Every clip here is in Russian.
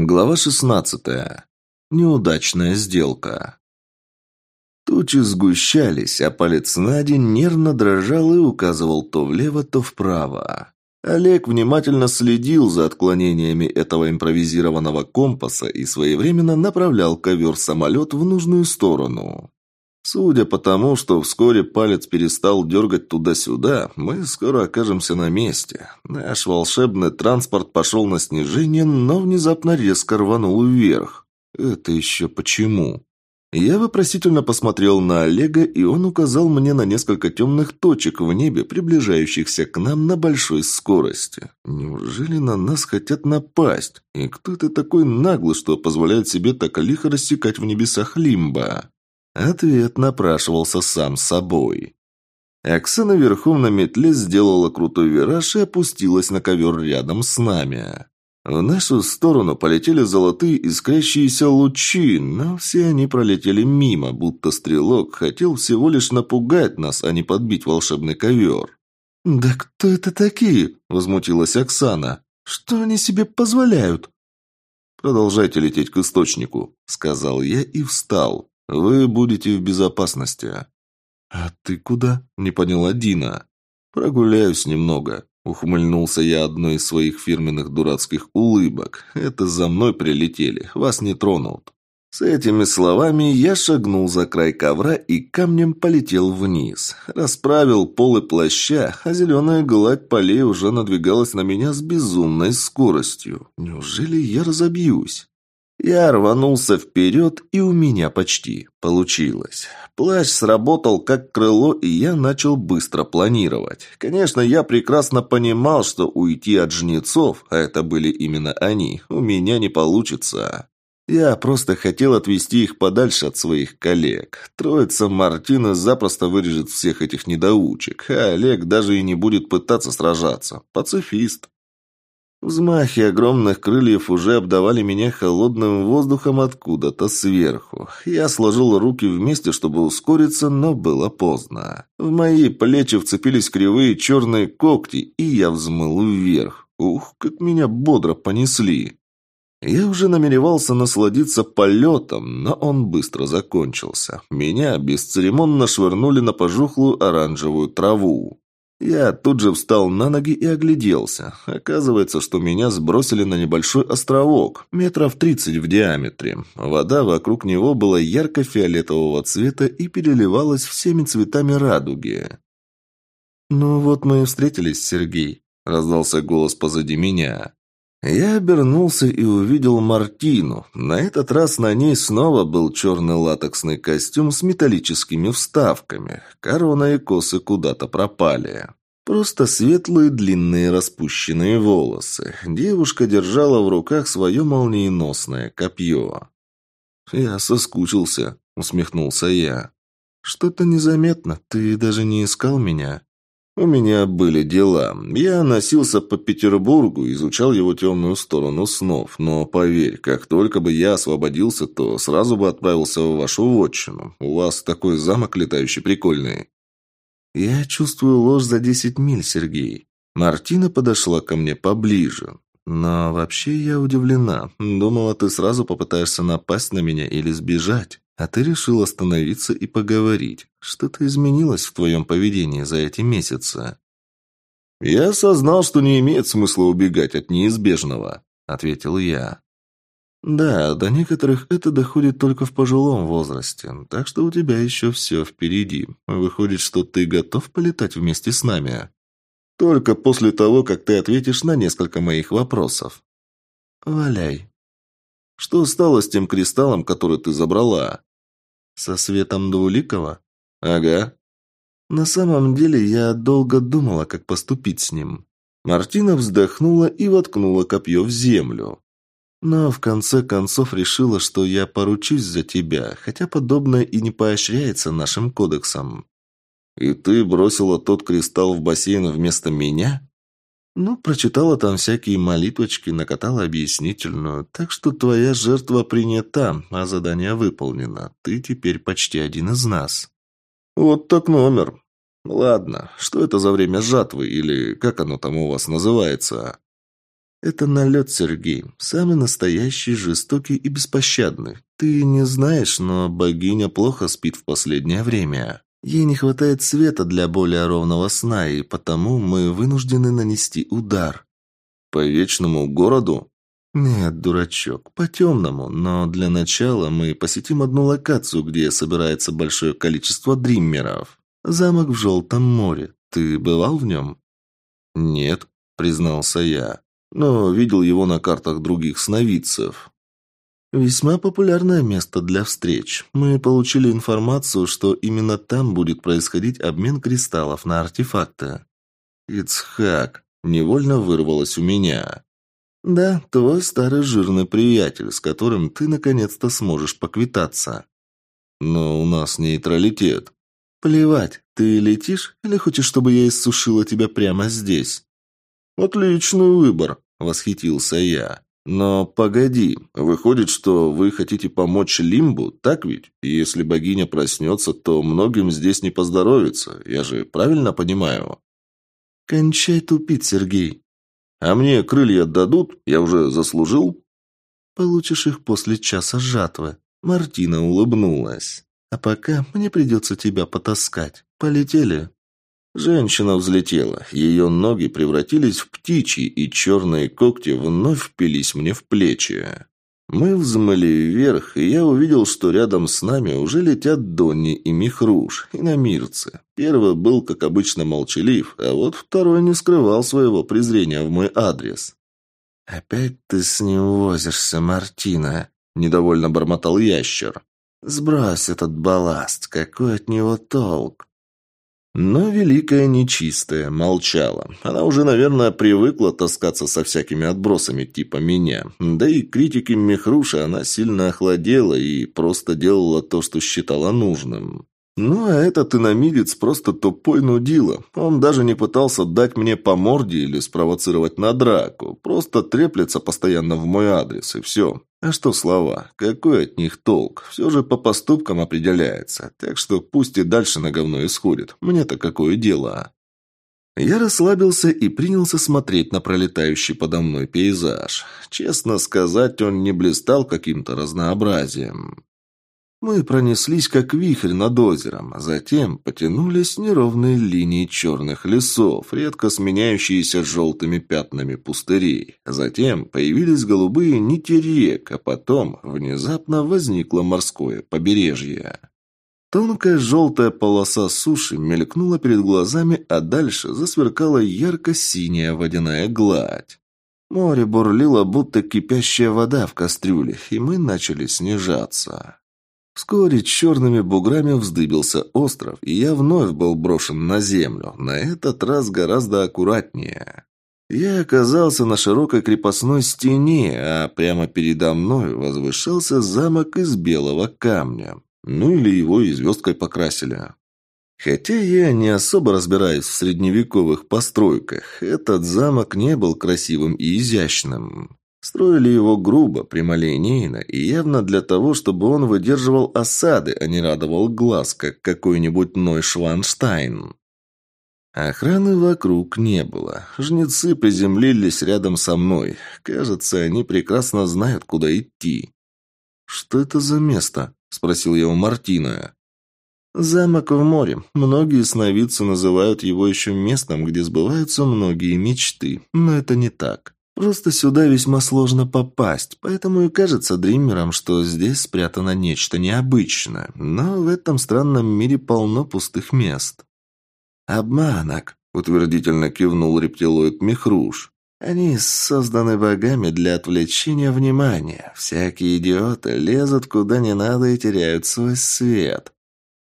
Глава 16. Неудачная сделка. Тучи сгущались, а палец Нади нервно дрожал и указывал то влево, то вправо. Олег внимательно следил за отклонениями этого импровизированного компаса и своевременно направлял ковер-самолет в нужную сторону. Судя по тому, что вскоре палец перестал дергать туда-сюда, мы скоро окажемся на месте. Наш волшебный транспорт пошел на снижение, но внезапно резко рванул вверх. Это еще почему? Я вопросительно посмотрел на Олега, и он указал мне на несколько темных точек в небе, приближающихся к нам на большой скорости. Неужели на нас хотят напасть? И кто это такой наглый, что позволяет себе так лихо рассекать в небесах лимба? Ответ напрашивался сам собой. Оксана верхом на метле сделала крутой вираж и опустилась на ковер рядом с нами. В нашу сторону полетели золотые искрящиеся лучи, но все они пролетели мимо, будто стрелок хотел всего лишь напугать нас, а не подбить волшебный ковер. «Да кто это такие?» – возмутилась Оксана. «Что они себе позволяют?» «Продолжайте лететь к источнику», – сказал я и встал. Вы будете в безопасности. А ты куда? Не поняла Дина. Прогуляюсь немного. Ухмыльнулся я одной из своих фирменных дурацких улыбок. Это за мной прилетели. Вас не тронут. С этими словами я шагнул за край ковра и камнем полетел вниз. Расправил полы плаща, а зеленая гладь полей уже надвигалась на меня с безумной скоростью. Неужели я разобьюсь? Я рванулся вперед, и у меня почти получилось. Плащ сработал как крыло, и я начал быстро планировать. Конечно, я прекрасно понимал, что уйти от жнецов, а это были именно они, у меня не получится. Я просто хотел отвести их подальше от своих коллег. Троица Мартина запросто вырежет всех этих недоучек, а Олег даже и не будет пытаться сражаться. Пацифист. Взмахи огромных крыльев уже обдавали меня холодным воздухом откуда-то сверху. Я сложил руки вместе, чтобы ускориться, но было поздно. В мои плечи вцепились кривые черные когти, и я взмыл вверх. Ух, как меня бодро понесли. Я уже намеревался насладиться полетом, но он быстро закончился. Меня бесцеремонно швырнули на пожухлую оранжевую траву. Я тут же встал на ноги и огляделся. Оказывается, что меня сбросили на небольшой островок, метров тридцать в диаметре. Вода вокруг него была ярко-фиолетового цвета и переливалась всеми цветами радуги. «Ну вот мы и встретились, Сергей», — раздался голос позади меня. Я обернулся и увидел Мартину. На этот раз на ней снова был черный латексный костюм с металлическими вставками. Корона и косы куда-то пропали. Просто светлые длинные распущенные волосы. Девушка держала в руках свое молниеносное копье. «Я соскучился», — усмехнулся я. «Что-то незаметно. Ты даже не искал меня?» У меня были дела. Я носился по Петербургу, изучал его темную сторону снов. Но поверь, как только бы я освободился, то сразу бы отправился в вашу вотчину. У вас такой замок летающий прикольный. Я чувствую ложь за десять миль, Сергей. Мартина подошла ко мне поближе. Но вообще я удивлена. Думала, ты сразу попытаешься напасть на меня или сбежать. А ты решил остановиться и поговорить. Что-то изменилось в твоем поведении за эти месяцы?» «Я осознал, что не имеет смысла убегать от неизбежного», — ответил я. «Да, до некоторых это доходит только в пожилом возрасте, так что у тебя еще все впереди. Выходит, что ты готов полетать вместе с нами?» «Только после того, как ты ответишь на несколько моих вопросов». «Валяй». «Что стало с тем кристаллом, который ты забрала?» «Со светом двуликого?» «Ага». «На самом деле я долго думала, как поступить с ним». Мартина вздохнула и воткнула копье в землю. Но в конце концов решила, что я поручусь за тебя, хотя подобное и не поощряется нашим кодексом. «И ты бросила тот кристалл в бассейн вместо меня?» Ну, прочитала там всякие молитвочки, накатала объяснительную. Так что твоя жертва принята, а задание выполнено. Ты теперь почти один из нас. Вот так номер. Ладно, что это за время жатвы или как оно там у вас называется? Это налет, Сергей. Самый настоящий, жестокий и беспощадный. Ты не знаешь, но богиня плохо спит в последнее время. Ей не хватает света для более ровного сна, и потому мы вынуждены нанести удар. По вечному городу? Нет, дурачок, по темному, но для начала мы посетим одну локацию, где собирается большое количество дриммеров. Замок в Желтом море. Ты бывал в нем? Нет, признался я, но видел его на картах других сновидцев. Весьма популярное место для встреч. Мы получили информацию, что именно там будет происходить обмен кристаллов на артефакты. Ицхак. Невольно вырвалось у меня. Да, твой старый жирный приятель, с которым ты наконец-то сможешь поквитаться. Но у нас нейтралитет. Плевать, ты летишь или хочешь, чтобы я иссушила тебя прямо здесь? Отличный выбор, восхитился я. Но погоди, выходит, что вы хотите помочь Лимбу, так ведь? Если богиня проснется, то многим здесь не поздоровится. Я же правильно понимаю? Кончай тупить, Сергей. А мне крылья дадут? Я уже заслужил? Получишь их после часа жатвы. Мартина улыбнулась. А пока мне придется тебя потаскать. Полетели. Женщина взлетела. Ее ноги превратились в птичьи, и черные когти вновь впились мне в плечи. Мы взмыли вверх, и я увидел, что рядом с нами уже летят Донни и Михруш, и намирцы. Первый был, как обычно, молчалив, а вот второй не скрывал своего презрения в мой адрес. «Опять ты с ним возишься, Мартина», — недовольно бормотал ящер. «Сбрось этот балласт, какой от него толк?» Но Великая Нечистая молчала. Она уже, наверное, привыкла таскаться со всякими отбросами типа меня. Да и критики Мехруши она сильно охладела и просто делала то, что считала нужным. Ну, а этот иномирец просто тупой нудила. Он даже не пытался дать мне по морде или спровоцировать на драку. Просто треплется постоянно в мой адрес, и все. А что слова? Какой от них толк? Все же по поступкам определяется. Так что пусть и дальше на говно исходит. Мне-то какое дело? Я расслабился и принялся смотреть на пролетающий подо мной пейзаж. Честно сказать, он не блистал каким-то разнообразием. Мы пронеслись, как вихрь над озером, а затем потянулись неровные линии черных лесов, редко сменяющиеся желтыми пятнами пустырей. Затем появились голубые нити рек, а потом внезапно возникло морское побережье. Тонкая желтая полоса суши мелькнула перед глазами, а дальше засверкала ярко-синяя водяная гладь. Море бурлило, будто кипящая вода в кастрюле, и мы начали снижаться. Вскоре черными буграми вздыбился остров, и я вновь был брошен на землю, на этот раз гораздо аккуратнее. Я оказался на широкой крепостной стене, а прямо передо мной возвышался замок из белого камня. Ну или его и звездкой покрасили. Хотя я не особо разбираюсь в средневековых постройках, этот замок не был красивым и изящным. Строили его грубо, прямолинейно и явно для того, чтобы он выдерживал осады, а не радовал глаз, как какой-нибудь Нойшванштайн. Охраны вокруг не было. Жнецы приземлились рядом со мной. Кажется, они прекрасно знают, куда идти. «Что это за место?» – спросил я у Мартина. «Замок в море. Многие сновидцы называют его еще местом, где сбываются многие мечты. Но это не так. Просто сюда весьма сложно попасть, поэтому и кажется дримерам, что здесь спрятано нечто необычное. Но в этом странном мире полно пустых мест. «Обманок», — утвердительно кивнул рептилоид Мехруш. «Они созданы богами для отвлечения внимания. Всякие идиоты лезут куда не надо и теряют свой свет».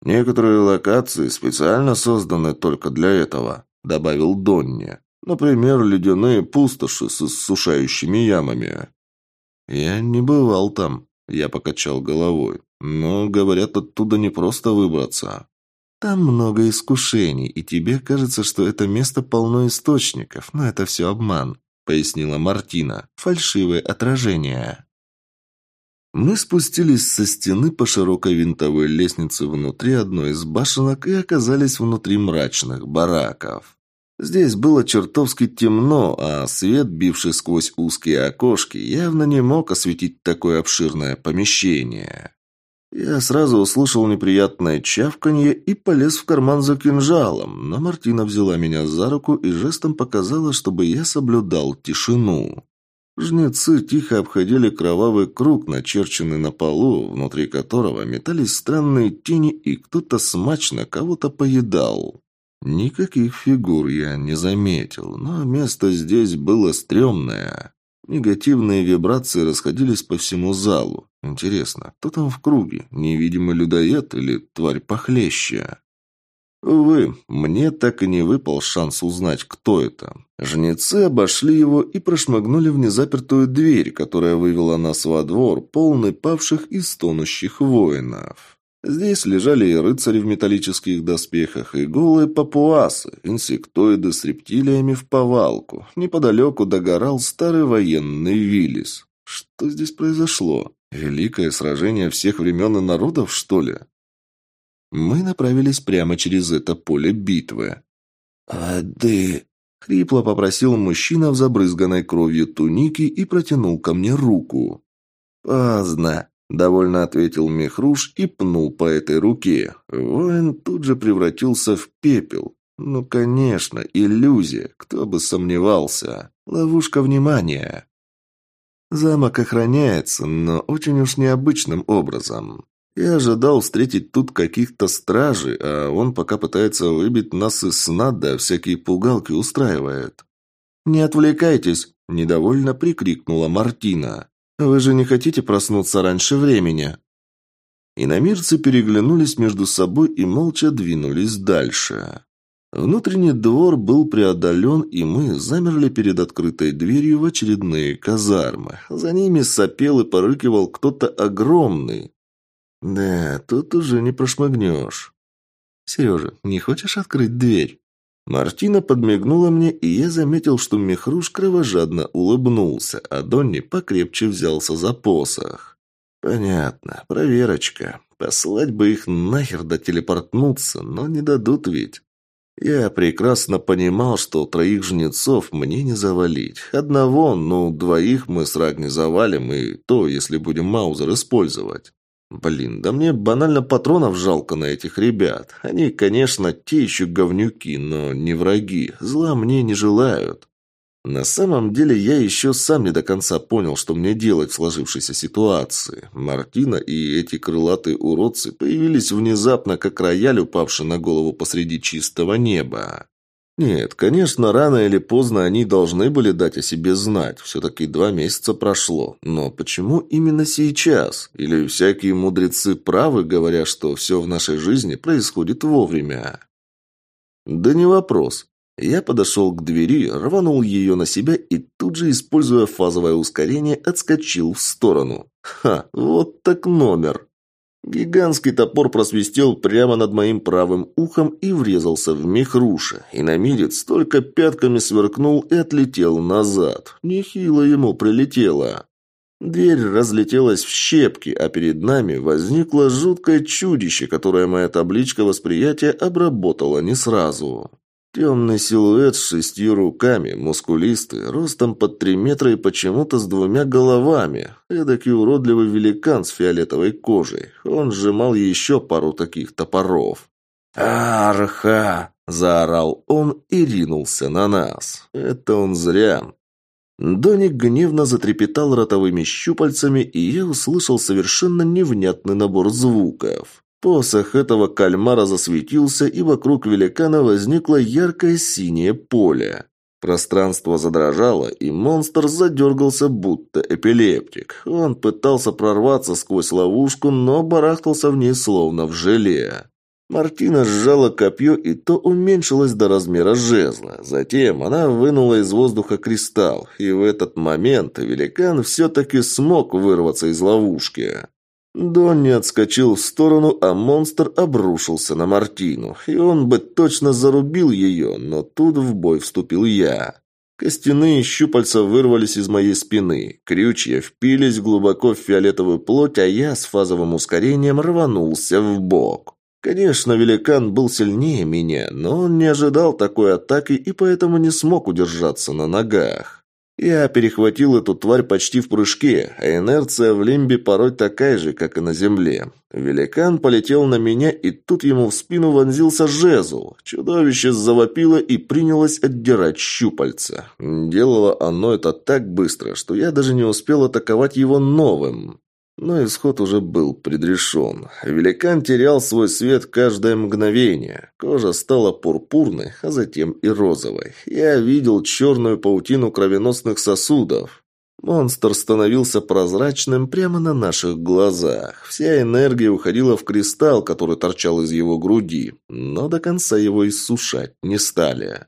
«Некоторые локации специально созданы только для этого», — добавил Донни. Например, ледяные пустоши с иссушающими ямами. Я не бывал там, я покачал головой. Но, говорят, оттуда не просто выбраться. Там много искушений, и тебе кажется, что это место полно источников, но это все обман, пояснила Мартина. Фальшивое отражение. Мы спустились со стены по широкой винтовой лестнице внутри одной из башенок и оказались внутри мрачных бараков. Здесь было чертовски темно, а свет, бивший сквозь узкие окошки, явно не мог осветить такое обширное помещение. Я сразу услышал неприятное чавканье и полез в карман за кинжалом, но Мартина взяла меня за руку и жестом показала, чтобы я соблюдал тишину. Жнецы тихо обходили кровавый круг, начерченный на полу, внутри которого метались странные тени, и кто-то смачно кого-то поедал. Никаких фигур я не заметил, но место здесь было стрёмное. Негативные вибрации расходились по всему залу. Интересно, кто там в круге? Невидимый людоед или тварь похлеще? Увы, мне так и не выпал шанс узнать, кто это. Жнецы обошли его и прошмыгнули в незапертую дверь, которая вывела нас во двор, полный павших и стонущих воинов. Здесь лежали и рыцари в металлических доспехах, и голые папуасы, инсектоиды с рептилиями в повалку. Неподалеку догорал старый военный Виллис. Что здесь произошло? Великое сражение всех времен и народов, что ли? Мы направились прямо через это поле битвы. «Воды!» — хрипло попросил мужчина в забрызганной кровью тунике и протянул ко мне руку. «Поздно!» Довольно ответил Мехруш и пнул по этой руке. Воин тут же превратился в пепел. Ну, конечно, иллюзия, кто бы сомневался. Ловушка внимания. Замок охраняется, но очень уж необычным образом. Я ожидал встретить тут каких-то стражей, а он пока пытается выбить нас из сна, да всякие пугалки устраивает. «Не отвлекайтесь!» – недовольно прикрикнула Мартина. Вы же не хотите проснуться раньше времени?» Иномирцы переглянулись между собой и молча двинулись дальше. Внутренний двор был преодолен, и мы замерли перед открытой дверью в очередные казармы. За ними сопел и порыкивал кто-то огромный. «Да, тут уже не прошмыгнешь». «Сережа, не хочешь открыть дверь?» Мартина подмигнула мне, и я заметил, что Мехруш кровожадно улыбнулся, а Донни покрепче взялся за посох. «Понятно. Проверочка. Послать бы их нахер да телепортнуться, но не дадут ведь». Я прекрасно понимал, что троих жнецов мне не завалить. Одного, ну, двоих мы с Рагни завалим, и то, если будем Маузер использовать. Блин, да мне банально патронов жалко на этих ребят. Они, конечно, те еще говнюки, но не враги. Зла мне не желают. На самом деле я еще сам не до конца понял, что мне делать в сложившейся ситуации. Мартина и эти крылатые уродцы появились внезапно, как рояль, упавший на голову посреди чистого неба. Нет, конечно, рано или поздно они должны были дать о себе знать. Все-таки два месяца прошло. Но почему именно сейчас? Или всякие мудрецы правы, говоря, что все в нашей жизни происходит вовремя? Да не вопрос. Я подошел к двери, рванул ее на себя и тут же, используя фазовое ускорение, отскочил в сторону. Ха, вот так номер. Гигантский топор просвистел прямо над моим правым ухом и врезался в мехруша. Иномирец только пятками сверкнул и отлетел назад. Нехило ему прилетело. Дверь разлетелась в щепки, а перед нами возникло жуткое чудище, которое моя табличка восприятия обработала не сразу. Темный силуэт с шестью руками, мускулистый, ростом под три метра и почему-то с двумя головами. Эдакий уродливый великан с фиолетовой кожей. Он сжимал еще пару таких топоров. «Арха!» – заорал он и ринулся на нас. Это он зря. Доник гневно затрепетал ротовыми щупальцами, и я услышал совершенно невнятный набор звуков. Посох этого кальмара засветился, и вокруг великана возникло яркое синее поле. Пространство задрожало, и монстр задергался, будто эпилептик. Он пытался прорваться сквозь ловушку, но барахтался в ней словно в желе. Мартина сжала копье, и то уменьшилось до размера жезла. Затем она вынула из воздуха кристалл, и в этот момент великан все-таки смог вырваться из ловушки. Донни отскочил в сторону, а монстр обрушился на Мартину. И он бы точно зарубил ее, но тут в бой вступил я. Костяные щупальца вырвались из моей спины. Крючья впились глубоко в фиолетовую плоть, а я с фазовым ускорением рванулся в бок. Конечно, великан был сильнее меня, но он не ожидал такой атаки и поэтому не смог удержаться на ногах. Я перехватил эту тварь почти в прыжке, а инерция в лимбе порой такая же, как и на земле. Великан полетел на меня, и тут ему в спину вонзился жезл. Чудовище завопило и принялось отдирать щупальца. Делало оно это так быстро, что я даже не успел атаковать его новым. Но исход уже был предрешен. Великан терял свой свет каждое мгновение. Кожа стала пурпурной, а затем и розовой. Я видел черную паутину кровеносных сосудов. Монстр становился прозрачным прямо на наших глазах. Вся энергия уходила в кристалл, который торчал из его груди, но до конца его иссушать не стали.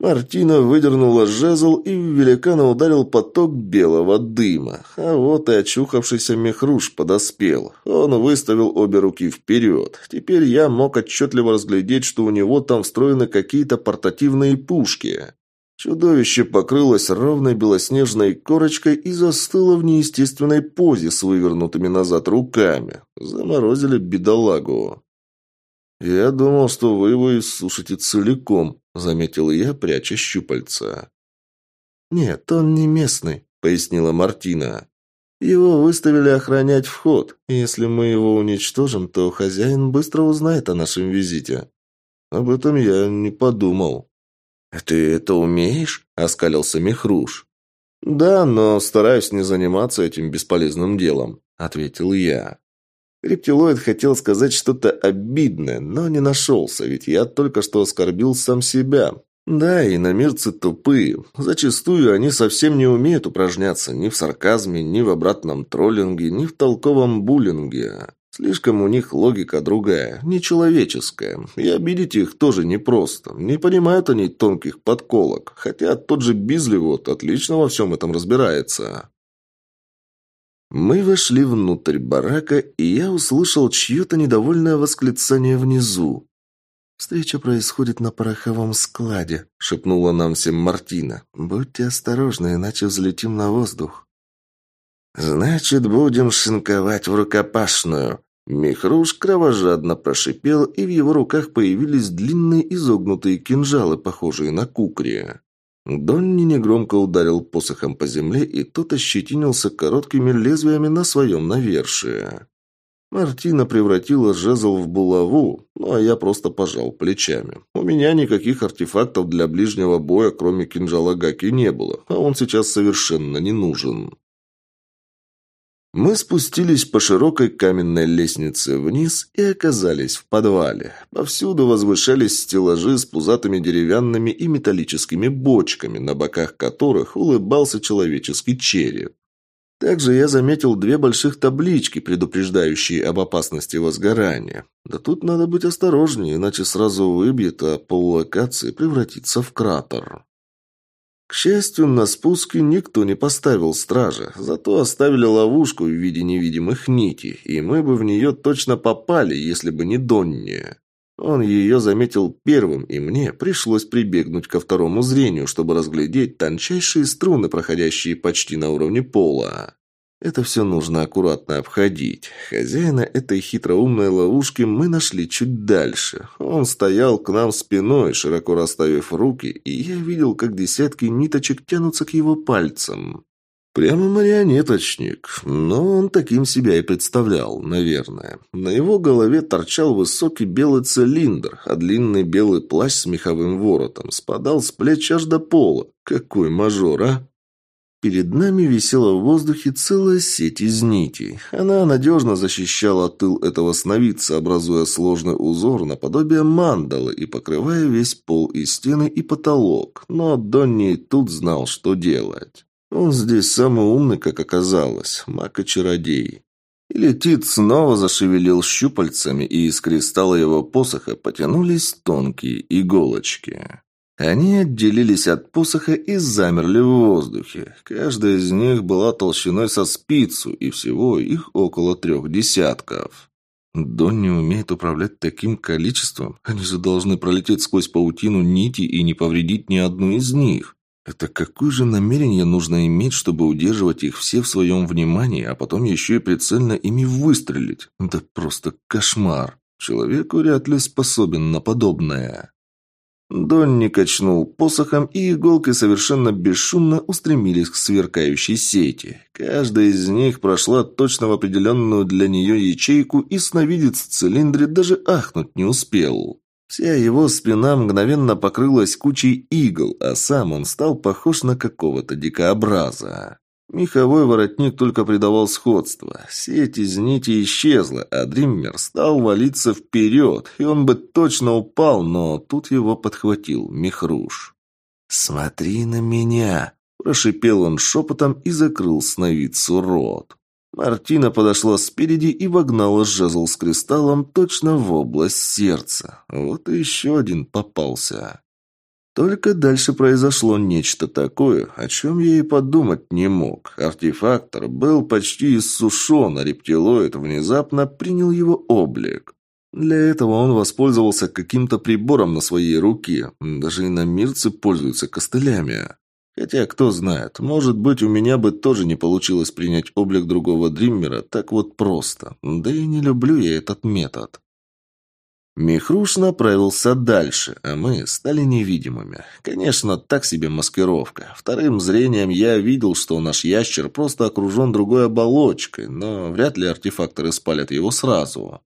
Мартина выдернула жезл и в великана ударил поток белого дыма. А вот и очухавшийся мехруш подоспел. Он выставил обе руки вперед. Теперь я мог отчетливо разглядеть, что у него там встроены какие-то портативные пушки. Чудовище покрылось ровной белоснежной корочкой и застыло в неестественной позе с вывернутыми назад руками. Заморозили бедолагу. «Я думал, что вы его иссушите целиком», — заметил я, пряча щупальца. «Нет, он не местный», — пояснила Мартина. «Его выставили охранять вход. Если мы его уничтожим, то хозяин быстро узнает о нашем визите». «Об этом я не подумал». «А «Ты это умеешь?» — оскалился Мехруш. «Да, но стараюсь не заниматься этим бесполезным делом», — ответил я. Рептилоид хотел сказать что-то обидное, но не нашелся, ведь я только что оскорбил сам себя. Да, и иномирцы тупые. Зачастую они совсем не умеют упражняться ни в сарказме, ни в обратном троллинге, ни в толковом буллинге. Слишком у них логика другая, нечеловеческая. И обидеть их тоже непросто. Не понимают они тонких подколок. Хотя тот же Бизли вот отлично во всем этом разбирается. Мы вошли внутрь барака, и я услышал чье-то недовольное восклицание внизу. «Встреча происходит на пороховом складе», — шепнула нам всем Мартина. «Будьте осторожны, иначе взлетим на воздух». «Значит, будем шинковать в рукопашную». Михруш кровожадно прошипел, и в его руках появились длинные изогнутые кинжалы, похожие на кукри. Донни негромко ударил посохом по земле, и тот ощетинился короткими лезвиями на своем навершие. Мартина превратила жезл в булаву, ну а я просто пожал плечами. У меня никаких артефактов для ближнего боя, кроме кинжала Гаки, не было, а он сейчас совершенно не нужен. Мы спустились по широкой каменной лестнице вниз и оказались в подвале. Повсюду возвышались стеллажи с пузатыми деревянными и металлическими бочками, на боках которых улыбался человеческий череп. Также я заметил две больших таблички, предупреждающие об опасности возгорания. Да тут надо быть осторожнее, иначе сразу выбьет, а поллокации превратится в кратер. К счастью, на спуске никто не поставил стража, зато оставили ловушку в виде невидимых нитей, и мы бы в нее точно попали, если бы не Донни. Он ее заметил первым, и мне пришлось прибегнуть ко второму зрению, чтобы разглядеть тончайшие струны, проходящие почти на уровне пола. Это все нужно аккуратно обходить. Хозяина этой хитроумной ловушки мы нашли чуть дальше. Он стоял к нам спиной, широко расставив руки, и я видел, как десятки ниточек тянутся к его пальцам. Прямо марионеточник, но он таким себя и представлял, наверное. На его голове торчал высокий белый цилиндр, а длинный белый плащ с меховым воротом спадал с плеч аж до пола. Какой мажор, а! Перед нами висела в воздухе целая сеть из нитей. Она надежно защищала тыл этого сновидца, образуя сложный узор наподобие мандалы и покрывая весь пол и стены и потолок. Но Донни тут знал, что делать. Он здесь самый умный, как оказалось, маг и чародей. И летит снова зашевелил щупальцами, и из кристалла его посоха потянулись тонкие иголочки. Они отделились от посоха и замерли в воздухе. Каждая из них была толщиной со спицу, и всего их около трех десятков. Дон не умеет управлять таким количеством. Они же должны пролететь сквозь паутину нити и не повредить ни одну из них. Это какое же намерение нужно иметь, чтобы удерживать их все в своем внимании, а потом еще и прицельно ими выстрелить? Да просто кошмар. Человек вряд ли способен на подобное. Донни качнул посохом, и иголки совершенно бесшумно устремились к сверкающей сети. Каждая из них прошла точно в определенную для нее ячейку, и сновидец в цилиндре даже ахнуть не успел. Вся его спина мгновенно покрылась кучей игл, а сам он стал похож на какого-то дикообраза. Меховой воротник только придавал сходство. Сеть из нити исчезла, а Дриммер стал валиться вперед, и он бы точно упал, но тут его подхватил Мехруш. «Смотри на меня!» – прошипел он шепотом и закрыл сновидцу рот. Мартина подошла спереди и вогнала жезл с кристаллом точно в область сердца. Вот и еще один попался. Только дальше произошло нечто такое, о чем я и подумать не мог. Артефактор был почти иссушен, а рептилоид внезапно принял его облик. Для этого он воспользовался каким-то прибором на своей руке. Даже иномирцы пользуются костылями. Хотя, кто знает, может быть, у меня бы тоже не получилось принять облик другого Дриммера так вот просто. Да и не люблю я этот метод. Михруш направился дальше, а мы стали невидимыми. Конечно, так себе маскировка. Вторым зрением я видел, что наш ящер просто окружен другой оболочкой, но вряд ли артефакторы спалят его сразу.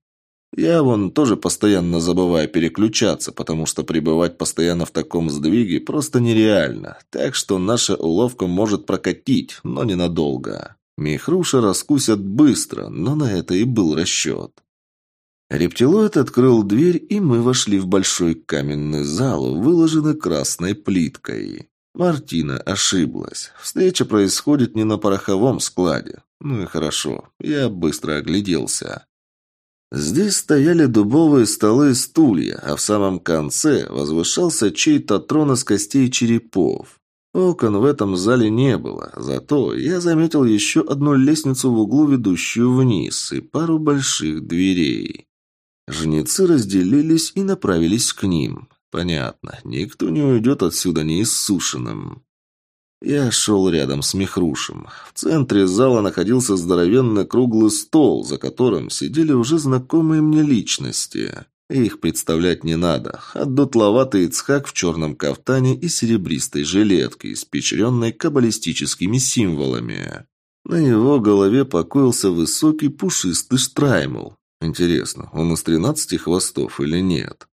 Я вон тоже постоянно забываю переключаться, потому что пребывать постоянно в таком сдвиге просто нереально. Так что наша уловка может прокатить, но ненадолго. Михруша раскусят быстро, но на это и был расчет. Рептилоид открыл дверь, и мы вошли в большой каменный зал, выложенный красной плиткой. Мартина ошиблась. Встреча происходит не на пороховом складе. Ну и хорошо, я быстро огляделся. Здесь стояли дубовые столы и стулья, а в самом конце возвышался чей-то трон из костей черепов. Окон в этом зале не было, зато я заметил еще одну лестницу в углу, ведущую вниз, и пару больших дверей. Жнецы разделились и направились к ним. Понятно, никто не уйдет отсюда неиссушенным. Я шел рядом с Мехрушем. В центре зала находился здоровенный круглый стол, за которым сидели уже знакомые мне личности. Их представлять не надо. Отдутловатый Ицхак в черном кафтане и серебристой жилетке, испечренной каббалистическими символами. На его голове покоился высокий пушистый штраймл, Интересно, он из тринадцати хвостов или нет?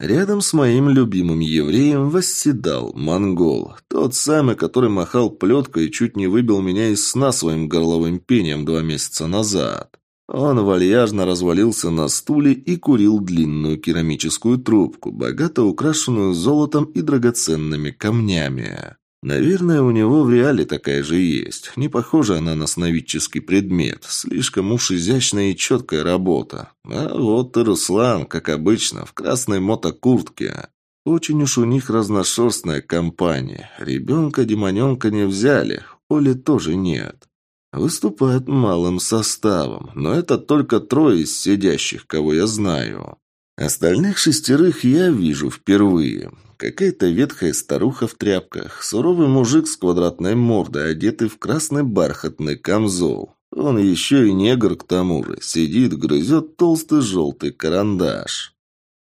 Рядом с моим любимым евреем восседал монгол, тот самый, который махал плеткой и чуть не выбил меня из сна своим горловым пением два месяца назад. Он вальяжно развалился на стуле и курил длинную керамическую трубку, богато украшенную золотом и драгоценными камнями. Наверное, у него в реале такая же есть. Не похожа она на сновидческий предмет. Слишком уж изящная и четкая работа. А вот и Руслан, как обычно, в красной мотокуртке. Очень уж у них разношерстная компания. Ребенка-демоненка не взяли. Оли тоже нет. Выступают малым составом, но это только трое из сидящих, кого я знаю. Остальных шестерых я вижу впервые. Какая-то ветхая старуха в тряпках, суровый мужик с квадратной мордой, одетый в красный бархатный камзол. Он еще и негр к тому же, сидит, грызет толстый желтый карандаш.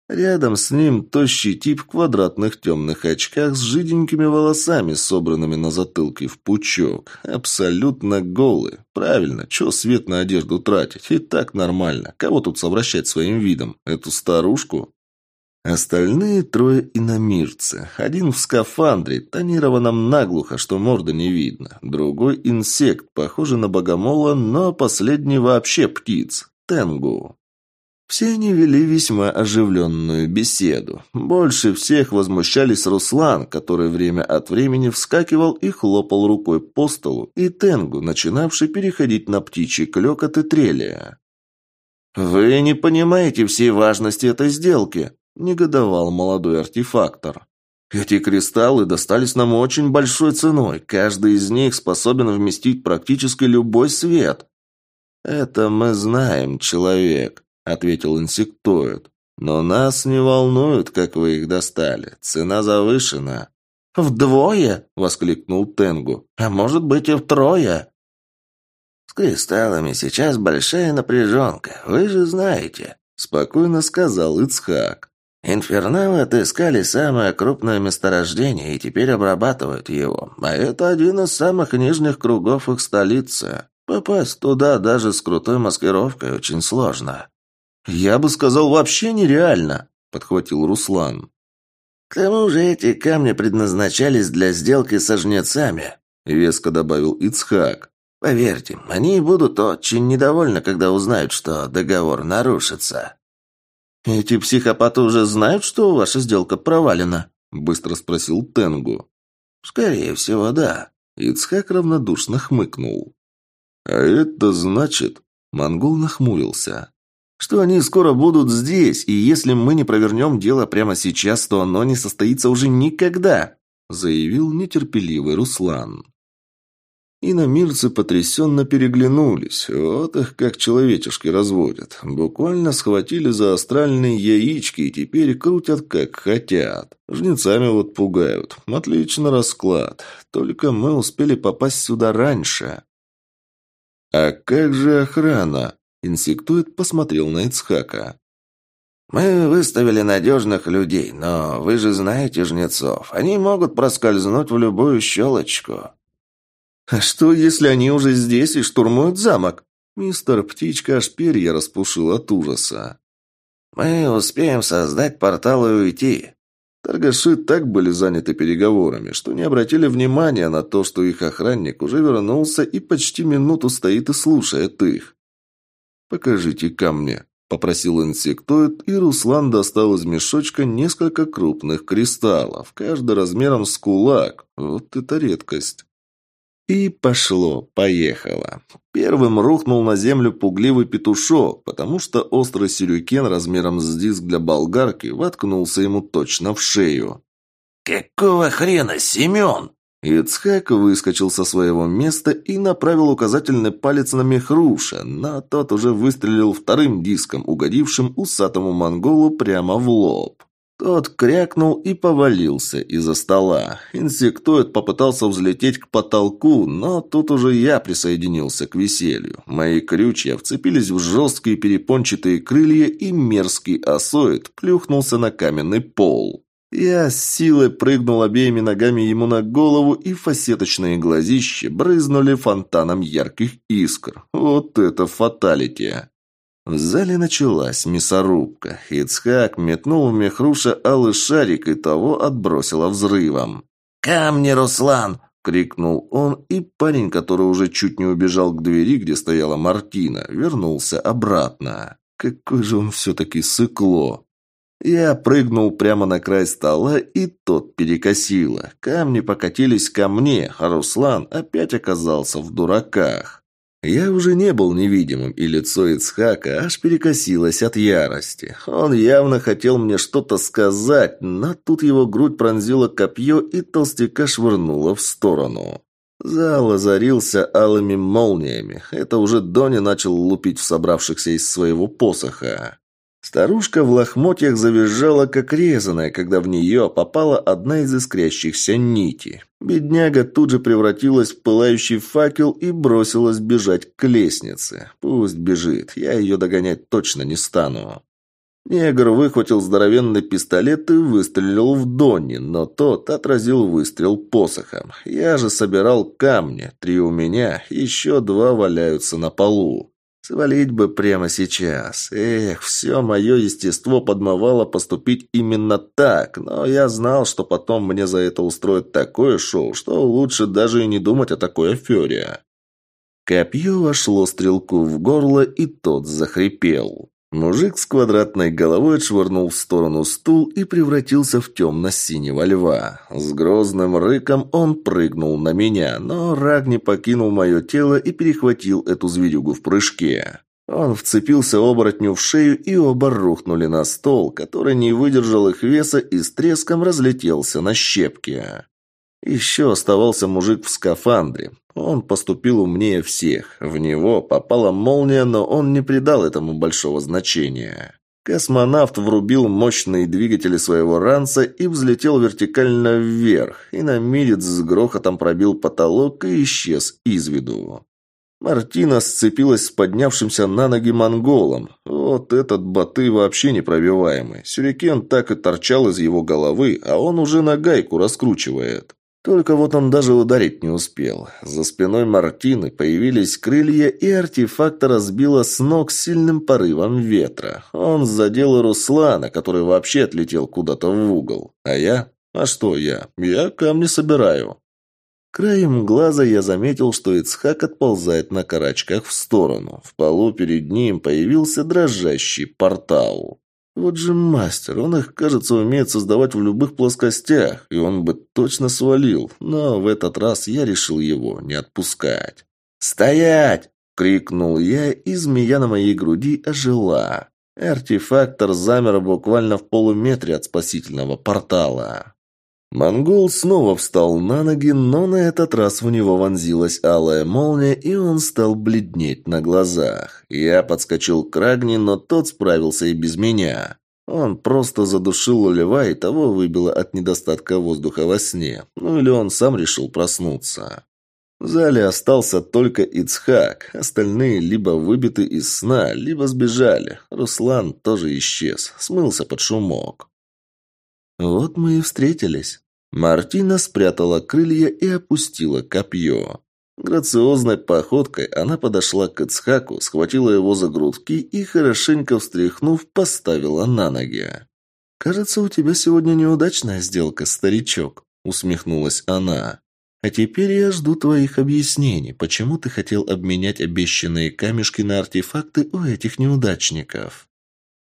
Рядом с ним тощий тип в квадратных темных очках с жиденькими волосами, собранными на затылке в пучок. Абсолютно голый. Правильно, чё свет на одежду тратить? И так нормально. Кого тут совращать своим видом? Эту старушку? Остальные трое иномирцы. Один в скафандре, тонированном наглухо, что морда не видно. Другой инсект, похожий на богомола, но последний вообще птиц. Тенгу. Все они вели весьма оживленную беседу. Больше всех возмущались Руслан, который время от времени вскакивал и хлопал рукой по столу, и Тенгу, начинавший переходить на птичий клёкот и трелия. «Вы не понимаете всей важности этой сделки», – негодовал молодой артефактор. «Эти кристаллы достались нам очень большой ценой. Каждый из них способен вместить практически любой свет». «Это мы знаем, человек», – ответил инсектоид. «Но нас не волнует, как вы их достали. Цена завышена». «Вдвое?» – воскликнул Тенгу. «А может быть и втрое?» «С кристаллами сейчас большая напряженка, вы же знаете», спокойно сказал Ицхак. Инферналы отыскали самое крупное месторождение и теперь обрабатывают его. А это один из самых нижних кругов их столицы. Попасть туда даже с крутой маскировкой очень сложно. «Я бы сказал, вообще нереально», — подхватил Руслан. «К тому же эти камни предназначались для сделки со жнецами», — веско добавил Ицхак. «Поверьте, они будут очень недовольны, когда узнают, что договор нарушится». «Эти психопаты уже знают, что ваша сделка провалена?» – быстро спросил Тенгу. «Скорее всего, да». Ицхак равнодушно хмыкнул. «А это значит...» – монгол нахмурился. «Что они скоро будут здесь, и если мы не провернем дело прямо сейчас, то оно не состоится уже никогда», – заявил нетерпеливый Руслан. Иномирцы потрясенно переглянулись. Вот их как человечешки разводят. Буквально схватили за астральные яички и теперь крутят как хотят. Жнецами вот пугают. Отлично расклад. Только мы успели попасть сюда раньше. «А как же охрана?» Инсектоид посмотрел на Ицхака. «Мы выставили надежных людей, но вы же знаете жнецов. Они могут проскользнуть в любую щелочку». «А что, если они уже здесь и штурмуют замок?» Мистер Птичка аж перья распушил от ужаса. «Мы успеем создать портал и уйти». Торгаши так были заняты переговорами, что не обратили внимания на то, что их охранник уже вернулся и почти минуту стоит и слушает их. «Покажите ко мне», – попросил инсектоид, и Руслан достал из мешочка несколько крупных кристаллов, каждый размером с кулак. Вот это редкость. И пошло, поехало. Первым рухнул на землю пугливый петушок, потому что острый сюрюкен размером с диск для болгарки воткнулся ему точно в шею. «Какого хрена, Семен?» Ицхак выскочил со своего места и направил указательный палец на Мехруша, но тот уже выстрелил вторым диском, угодившим усатому монголу прямо в лоб. Тот крякнул и повалился из-за стола. Инсектоид попытался взлететь к потолку, но тут уже я присоединился к веселью. Мои крючья вцепились в жесткие перепончатые крылья, и мерзкий осоид плюхнулся на каменный пол. Я с силой прыгнул обеими ногами ему на голову, и фасеточные глазища брызнули фонтаном ярких искр. Вот это фаталити! В зале началась мясорубка. Ицхак метнул в Мехруша алый шарик и того отбросило взрывом. «Камни, Руслан!» — крикнул он, и парень, который уже чуть не убежал к двери, где стояла Мартина, вернулся обратно. Какой же он все-таки сыкло! Я прыгнул прямо на край стола, и тот перекосило. Камни покатились ко мне, а Руслан опять оказался в дураках. Я уже не был невидимым, и лицо Ицхака аж перекосилось от ярости. Он явно хотел мне что-то сказать, но тут его грудь пронзила копье, и толстяка швырнуло в сторону. Зал озарился алыми молниями. Это уже Дони начал лупить в собравшихся из своего посоха. Старушка в лохмотьях завизжала, как резаная, когда в нее попала одна из искрящихся нитей. Бедняга тут же превратилась в пылающий факел и бросилась бежать к лестнице. Пусть бежит, я ее догонять точно не стану. Негр выхватил здоровенный пистолет и выстрелил в Донни, но тот отразил выстрел посохом. Я же собирал камни, три у меня, еще два валяются на полу. Свалить бы прямо сейчас. Эх, все мое естество подмывало поступить именно так, но я знал, что потом мне за это устроят такое шоу, что лучше даже и не думать о такой афере. Копье вошло стрелку в горло, и тот захрипел. Мужик с квадратной головой отшвырнул в сторону стул и превратился в темно-синего льва. С грозным рыком он прыгнул на меня, но раг не покинул мое тело и перехватил эту зверюгу в прыжке. Он вцепился оборотню в шею, и оба рухнули на стол, который не выдержал их веса и с треском разлетелся на щепки. Еще оставался мужик в скафандре. Он поступил умнее всех. В него попала молния, но он не придал этому большого значения. Космонавт врубил мощные двигатели своего ранца и взлетел вертикально вверх, и намирец с грохотом пробил потолок и исчез из виду. Мартина сцепилась с поднявшимся на ноги монголом. Вот этот баты вообще непробиваемый. Сюрикен так и торчал из его головы, а он уже на гайку раскручивает. Только вот он даже ударить не успел. За спиной Мартины появились крылья, и артефакта разбило с ног сильным порывом ветра. Он задел Руслана, который вообще отлетел куда-то в угол. А я? А что я? Я камни собираю. Краем глаза я заметил, что Ицхак отползает на карачках в сторону. В полу перед ним появился дрожащий портал. Вот же мастер, он их, кажется, умеет создавать в любых плоскостях, и он бы точно свалил, но в этот раз я решил его не отпускать. «Стоять!» — крикнул я, и змея на моей груди ожила. Артефактор замер буквально в полуметре от спасительного портала. Монгол снова встал на ноги, но на этот раз в него вонзилась алая молния, и он стал бледнеть на глазах. Я подскочил к Рагни, но тот справился и без меня. Он просто задушил Лева и того выбило от недостатка воздуха во сне. Ну или он сам решил проснуться. В зале остался только Ицхак. Остальные либо выбиты из сна, либо сбежали. Руслан тоже исчез, смылся под шумок. Вот мы и встретились. Мартина спрятала крылья и опустила копье. Грациозной походкой она подошла к Ицхаку, схватила его за грудки и, хорошенько встряхнув, поставила на ноги. «Кажется, у тебя сегодня неудачная сделка, старичок», — усмехнулась она. «А теперь я жду твоих объяснений, почему ты хотел обменять обещанные камешки на артефакты у этих неудачников».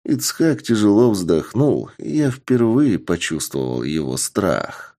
Ицхак тяжело вздохнул, и я впервые почувствовал его страх.